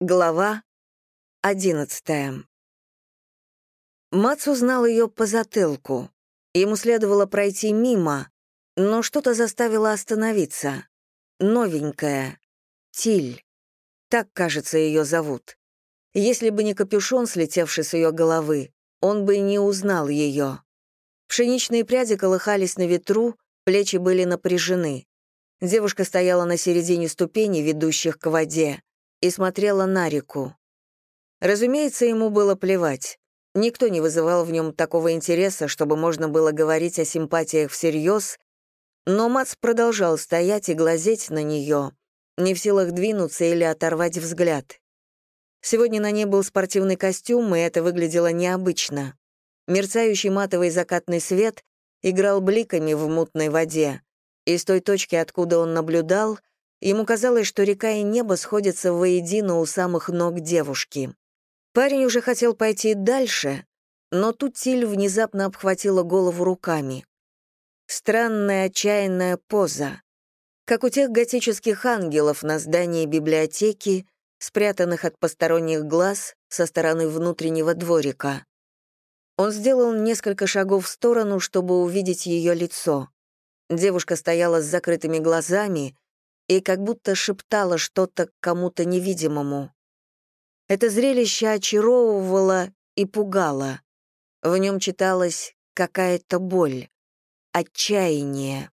Глава одиннадцатая. Мац узнал ее по затылку. Ему следовало пройти мимо, но что-то заставило остановиться. Новенькая. Тиль. Так, кажется, ее зовут. Если бы не капюшон, слетевший с ее головы, он бы не узнал ее. Пшеничные пряди колыхались на ветру, плечи были напряжены. Девушка стояла на середине ступеней, ведущих к воде и смотрела на реку. Разумеется, ему было плевать. Никто не вызывал в нем такого интереса, чтобы можно было говорить о симпатиях всерьез, но Мац продолжал стоять и глазеть на нее, не в силах двинуться или оторвать взгляд. Сегодня на ней был спортивный костюм, и это выглядело необычно. Мерцающий матовый закатный свет играл бликами в мутной воде, и с той точки, откуда он наблюдал, Ему казалось, что река и небо сходятся воедино у самых ног девушки. Парень уже хотел пойти дальше, но тут Тиль внезапно обхватила голову руками. Странная отчаянная поза, как у тех готических ангелов на здании библиотеки, спрятанных от посторонних глаз со стороны внутреннего дворика. Он сделал несколько шагов в сторону, чтобы увидеть ее лицо. Девушка стояла с закрытыми глазами, и как будто шептала что-то кому-то невидимому. Это зрелище очаровывало и пугало. В нем читалась какая-то боль, отчаяние.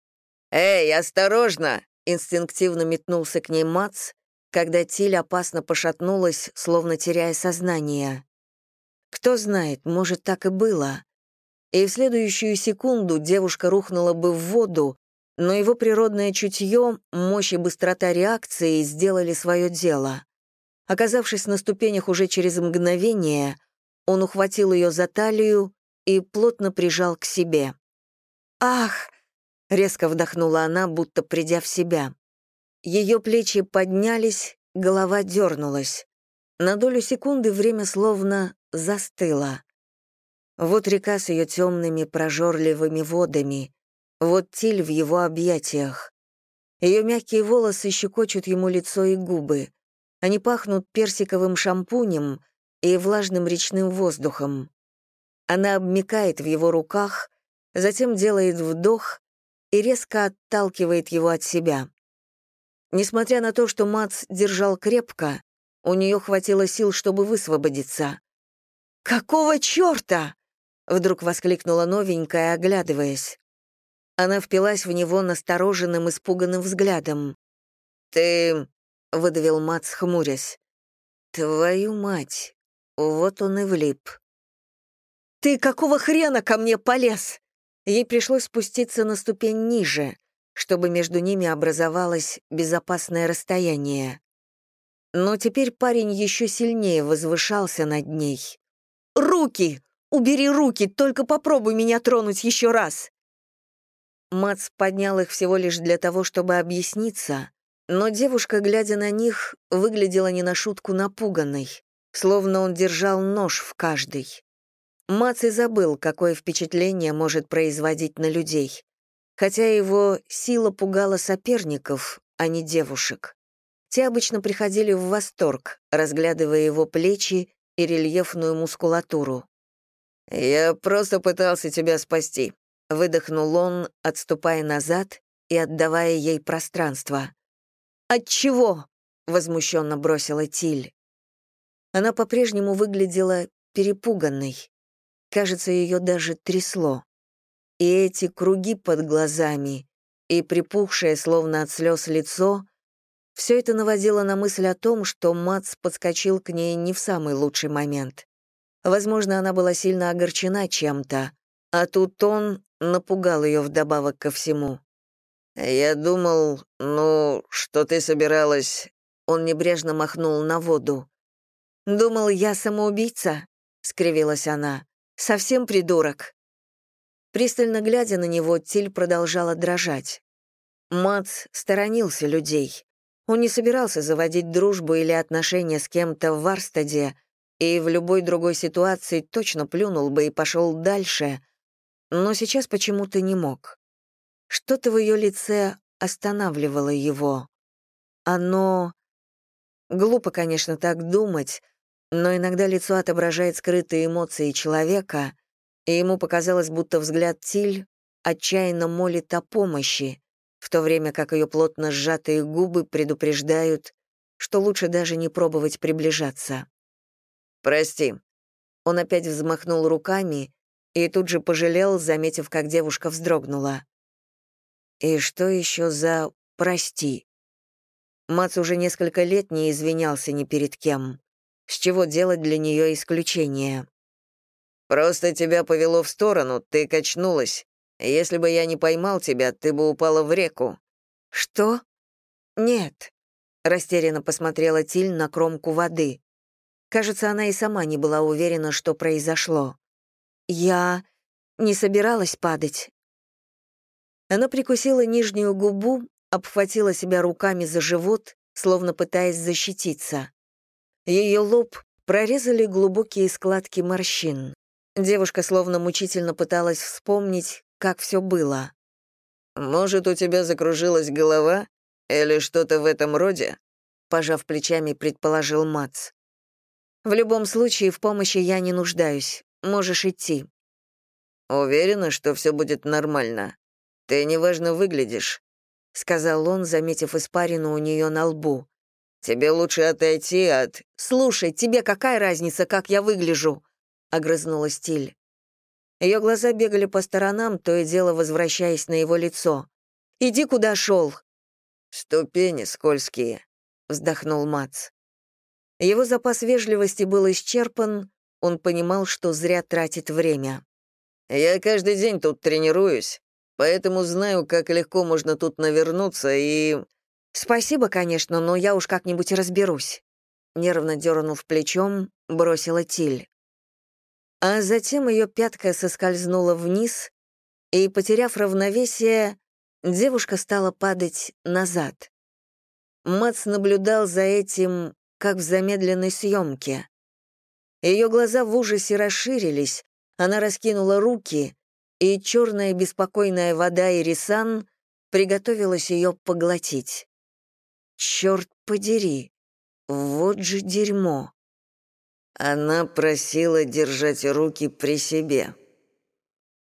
«Эй, осторожно!» — инстинктивно метнулся к ней Мац, когда Тиль опасно пошатнулась, словно теряя сознание. Кто знает, может, так и было. И в следующую секунду девушка рухнула бы в воду, но его природное чутье, мощь и быстрота реакции сделали свое дело. Оказавшись на ступенях уже через мгновение, он ухватил ее за талию и плотно прижал к себе. «Ах!» — резко вдохнула она, будто придя в себя. Ее плечи поднялись, голова дернулась. На долю секунды время словно застыло. Вот река с ее темными прожорливыми водами, вот Тиль в его объятиях. Ее мягкие волосы щекочут ему лицо и губы. Они пахнут персиковым шампунем и влажным речным воздухом. Она обмикает в его руках, затем делает вдох и резко отталкивает его от себя. Несмотря на то, что Мац держал крепко, у нее хватило сил, чтобы высвободиться. «Какого черта?» — вдруг воскликнула новенькая, оглядываясь. Она впилась в него настороженным, испуганным взглядом. «Ты...» — выдавил Мац, хмурясь. «Твою мать!» Вот он и влип. «Ты какого хрена ко мне полез?» Ей пришлось спуститься на ступень ниже, чтобы между ними образовалось безопасное расстояние. Но теперь парень еще сильнее возвышался над ней. «Руки! Убери руки, только попробуй меня тронуть еще раз!» Мац поднял их всего лишь для того, чтобы объясниться, но девушка, глядя на них, выглядела не на шутку напуганной, словно он держал нож в каждый. Мац и забыл, какое впечатление может производить на людей, хотя его сила пугала соперников, а не девушек. Те обычно приходили в восторг, разглядывая его плечи и рельефную мускулатуру. «Я просто пытался тебя спасти», Выдохнул он, отступая назад и отдавая ей пространство. «От чего?» — возмущенно бросила Тиль. Она по-прежнему выглядела перепуганной. Кажется, ее даже трясло. И эти круги под глазами, и припухшее, словно от слез лицо, все это наводило на мысль о том, что Мац подскочил к ней не в самый лучший момент. Возможно, она была сильно огорчена чем-то, а тут он напугал ее вдобавок ко всему. «Я думал, ну, что ты собиралась...» Он небрежно махнул на воду. «Думал, я самоубийца?» — скривилась она. «Совсем придурок». Пристально глядя на него, Тиль продолжала дрожать. Мац сторонился людей. Он не собирался заводить дружбу или отношения с кем-то в Варстаде, и в любой другой ситуации точно плюнул бы и пошел дальше — но сейчас почему-то не мог. Что-то в ее лице останавливало его. Оно... Глупо, конечно, так думать, но иногда лицо отображает скрытые эмоции человека, и ему показалось, будто взгляд Тиль отчаянно молит о помощи, в то время как ее плотно сжатые губы предупреждают, что лучше даже не пробовать приближаться. «Прости». Он опять взмахнул руками и тут же пожалел, заметив, как девушка вздрогнула. «И что еще за «прости»?» Мац уже несколько лет не извинялся ни перед кем. С чего делать для нее исключение? «Просто тебя повело в сторону, ты качнулась. Если бы я не поймал тебя, ты бы упала в реку». «Что?» «Нет», — растерянно посмотрела Тиль на кромку воды. Кажется, она и сама не была уверена, что произошло. «Я не собиралась падать». Она прикусила нижнюю губу, обхватила себя руками за живот, словно пытаясь защититься. Ее лоб прорезали глубокие складки морщин. Девушка словно мучительно пыталась вспомнить, как все было. «Может, у тебя закружилась голова? Или что-то в этом роде?» Пожав плечами, предположил Мац. «В любом случае, в помощи я не нуждаюсь. Можешь идти». «Уверена, что все будет нормально. Ты неважно выглядишь. — сказал он, заметив испарину у нее на лбу. «Тебе лучше отойти от...» «Слушай, тебе какая разница, как я выгляжу?» — огрызнулась Тиль. Ее глаза бегали по сторонам, то и дело возвращаясь на его лицо. «Иди, куда шел!» «Ступени скользкие», — вздохнул Мац. Его запас вежливости был исчерпан, он понимал, что зря тратит время. «Я каждый день тут тренируюсь поэтому знаю, как легко можно тут навернуться и...» «Спасибо, конечно, но я уж как-нибудь разберусь», — нервно дернув плечом, бросила Тиль. А затем ее пятка соскользнула вниз, и, потеряв равновесие, девушка стала падать назад. Мац наблюдал за этим, как в замедленной съемке. Ее глаза в ужасе расширились, она раскинула руки, и черная беспокойная вода Ирисан приготовилась ее поглотить. Черт подери, вот же дерьмо. Она просила держать руки при себе.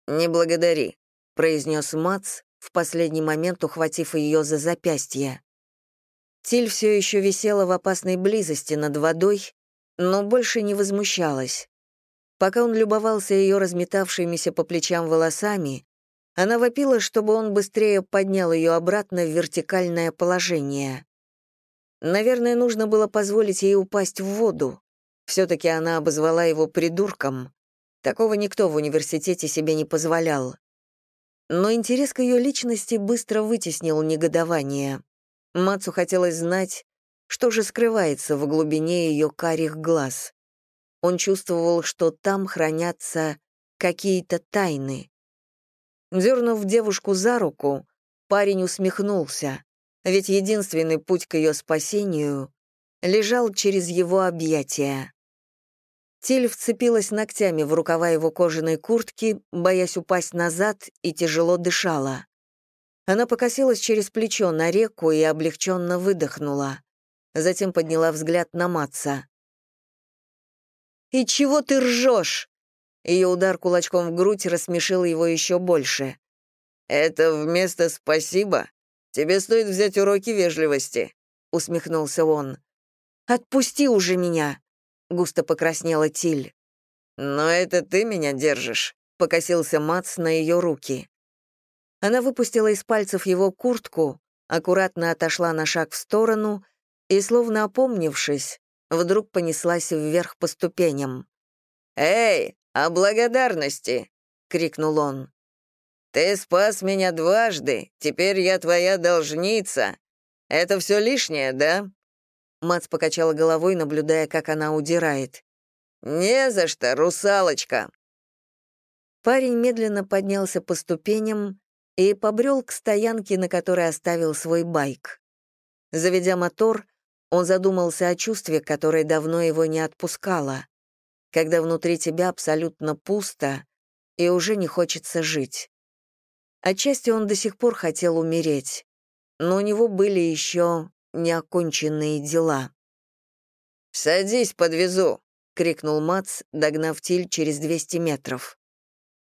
«Не благодари», — произнес Мац, в последний момент ухватив ее за запястье. Тиль все еще висела в опасной близости над водой, но больше не возмущалась. Пока он любовался ее разметавшимися по плечам волосами, она вопила, чтобы он быстрее поднял ее обратно в вертикальное положение. Наверное, нужно было позволить ей упасть в воду. Все-таки она обозвала его придурком. Такого никто в университете себе не позволял. Но интерес к ее личности быстро вытеснил негодование. Мацу хотелось знать, что же скрывается в глубине ее карих глаз. Он чувствовал, что там хранятся какие-то тайны. Дернув девушку за руку, парень усмехнулся, ведь единственный путь к ее спасению лежал через его объятия. Тиль вцепилась ногтями в рукава его кожаной куртки, боясь упасть назад, и тяжело дышала. Она покосилась через плечо на реку и облегченно выдохнула. Затем подняла взгляд на Матца. «И чего ты ржешь?» Ее удар кулачком в грудь рассмешил его еще больше. «Это вместо «спасибо»? Тебе стоит взять уроки вежливости», — усмехнулся он. «Отпусти уже меня», — густо покраснела Тиль. «Но это ты меня держишь», — покосился Мац на ее руки. Она выпустила из пальцев его куртку, аккуратно отошла на шаг в сторону и, словно опомнившись, вдруг понеслась вверх по ступеням. «Эй, о благодарности!» — крикнул он. «Ты спас меня дважды, теперь я твоя должница. Это все лишнее, да?» Мац покачала головой, наблюдая, как она удирает. «Не за что, русалочка!» Парень медленно поднялся по ступеням и побрел к стоянке, на которой оставил свой байк. Заведя мотор, он задумался о чувстве, которое давно его не отпускало, когда внутри тебя абсолютно пусто и уже не хочется жить. Отчасти он до сих пор хотел умереть, но у него были еще неоконченные дела. «Садись, подвезу!» — крикнул Мац, догнав Тиль через 200 метров.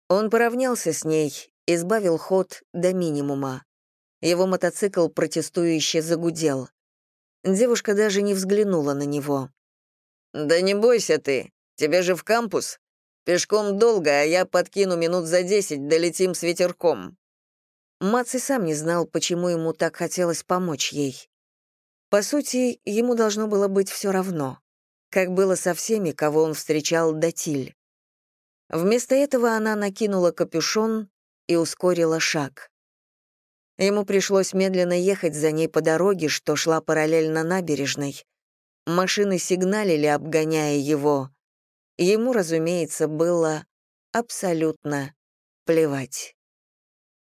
Он поравнялся с ней, избавил ход до минимума. Его мотоцикл протестующе загудел. Девушка даже не взглянула на него. «Да не бойся ты, тебе же в кампус. Пешком долго, а я подкину минут за десять, долетим с ветерком». Мац и сам не знал, почему ему так хотелось помочь ей. По сути, ему должно было быть все равно, как было со всеми, кого он встречал до Тиль. Вместо этого она накинула капюшон и ускорила шаг. Ему пришлось медленно ехать за ней по дороге, что шла параллельно набережной. Машины сигналили, обгоняя его. Ему, разумеется, было абсолютно плевать.